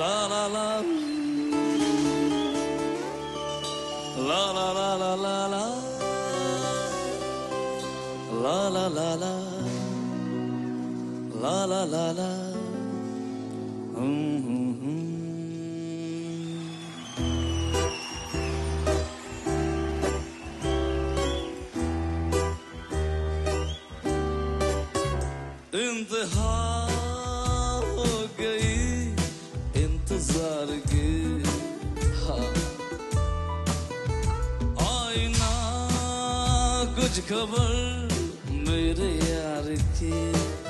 La la la. La la la la la la. La la la la. La la la la. Mm, mm, mm. In the heart कुछ खबर मेरे यार की।